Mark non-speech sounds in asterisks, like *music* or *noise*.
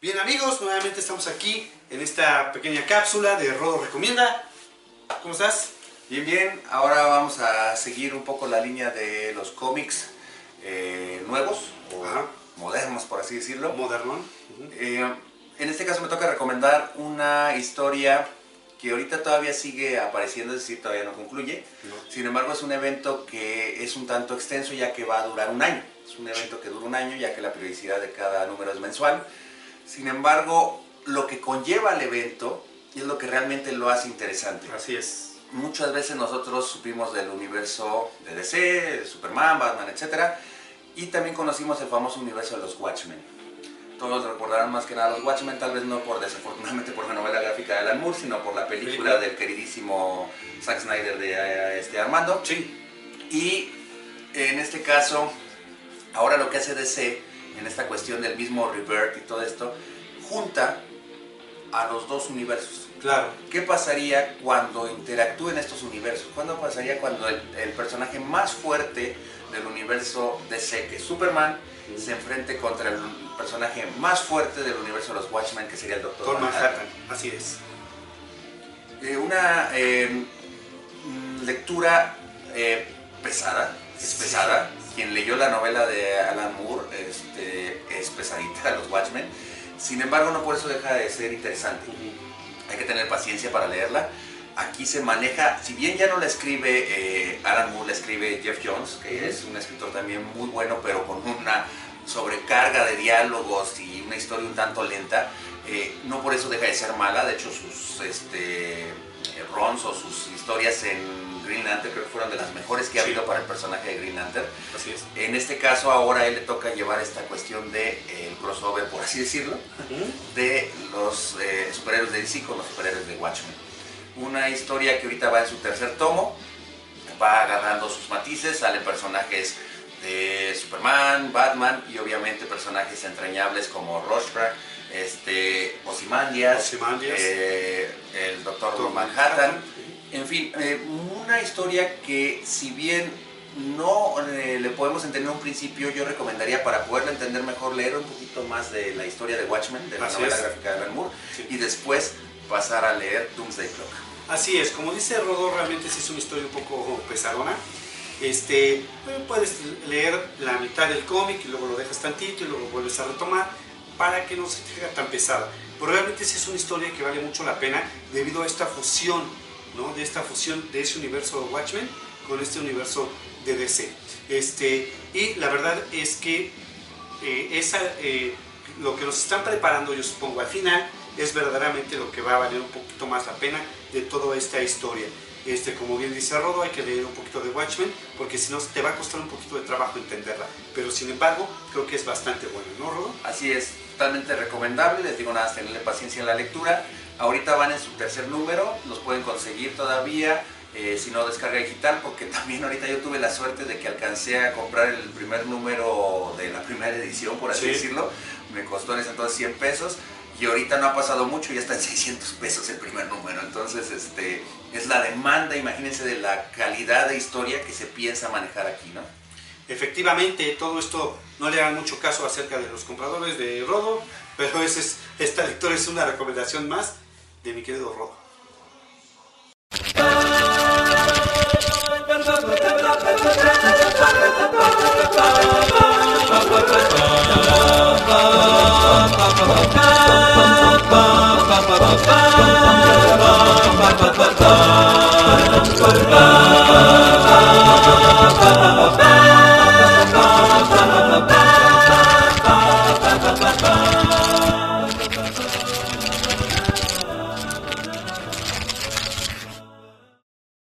Bien amigos, nuevamente estamos aquí en esta pequeña cápsula de Rodo Recomienda. ¿Cómo estás? Bien, bien. Ahora vamos a seguir un poco la línea de los cómics eh, nuevos o Ajá. modernos, por así decirlo. Modernón. Eh, en este caso me toca recomendar una historia que ahorita todavía sigue apareciendo, es decir, todavía no concluye. No. Sin embargo, es un evento que es un tanto extenso ya que va a durar un año. Es un evento que dura un año ya que la periodicidad de cada número es mensual. Sin embargo, lo que conlleva el evento es lo que realmente lo hace interesante. Así es. Muchas veces nosotros supimos del universo de DC, de Superman, Batman, etc. Y también conocimos el famoso universo de los Watchmen. Todos recordarán más que nada los Watchmen, tal vez no por desafortunadamente por la novela gráfica de Alan Moore, sino por la película del queridísimo Zack Snyder de eh, este Armando. Sí. Y en este caso, ahora lo que hace DC, en esta cuestión del mismo Rebirth y todo esto, junta a los dos universos. Claro. ¿Qué pasaría cuando interactúen estos universos? ¿Cuándo pasaría cuando el, el personaje más fuerte del universo DC, que es Superman, se enfrente contra el personaje más fuerte del universo de los Watchmen, que sería el Doctor Manhattan. Así es. Eh, una eh, mm, lectura eh, pesada, es pesada. Quien leyó la novela de Alan Moore este, es pesadita, Los Watchmen. Sin embargo, no por eso deja de ser interesante. Hay que tener paciencia para leerla. Aquí se maneja, si bien ya no la escribe eh, Alan Moore, la escribe Jeff Jones, que es un escritor también muy bueno, pero con una sobrecarga de diálogos y una historia un tanto lenta. Eh, no por eso deja de ser mala, de hecho sus este, eh, runs o sus historias en Green Lantern creo que fueron de las mejores que ha Sí. habido para el personaje de Green Lantern. Así es. En este caso ahora a él le toca llevar esta cuestión de eh, el crossover, por así decirlo, de los eh, superhéroes de DC con los superhéroes de Watchmen. Una historia que ahorita va en su tercer tomo, va agarrando sus matices, salen personajes de Superman, Batman y obviamente personajes entrañables como Rorschach, este, Ozymandias, Ozymandias. eh, el Doctor Doctor Manhattan, en fin, eh, una historia que si bien no eh, le podemos entender un principio, yo recomendaría para poderla entender mejor leer un poquito más de la historia de Watchmen, de la Así novela es. gráfica de Alan Moore, Sí. y después pasar a leer Doomsday Clock. Así es, como dice Rodo, realmente sí es una historia un poco pesadona. Este, eh, puedes leer la mitad del cómic y luego lo dejas tantito y luego vuelves a retomar para que no se te haga tan pesada. Pero realmente sí es una historia que vale mucho la pena debido a esta fusión, ¿no? De esta fusión de ese universo Watchmen con este universo de DC. Este, y la verdad es que eh, esa, eh, lo que nos están preparando, yo supongo, al final, es verdaderamente lo que va a valer un poquito más la pena de toda esta historia. Este, como bien dice Rodo, hay que leer un poquito de Watchmen, porque si no te va a costar un poquito de trabajo entenderla. Pero sin embargo, creo que es bastante bueno, ¿no, Rodo? Así es, totalmente recomendable, les digo nada, tenerle paciencia en la lectura. Ahorita van en su tercer número, los pueden conseguir todavía, eh, si no descarga digital, porque *laughs* también ahorita yo tuve la suerte de que alcancé a comprar el primer número de la primera edición, por así Sí. decirlo. Me costó en ese entonces 100 pesos. Y ahorita no ha pasado mucho, ya está en *laughs* 600 pesos el primer número. Entonces, este, es la demanda, imagínense, de la calidad de historia que se piensa manejar aquí, ¿no? Efectivamente, todo esto no le hagan mucho caso acerca de los compradores de Rodo, pero ese es, esta lectura es una recomendación más de mi querido Rodo. Baba, Baba, Baba.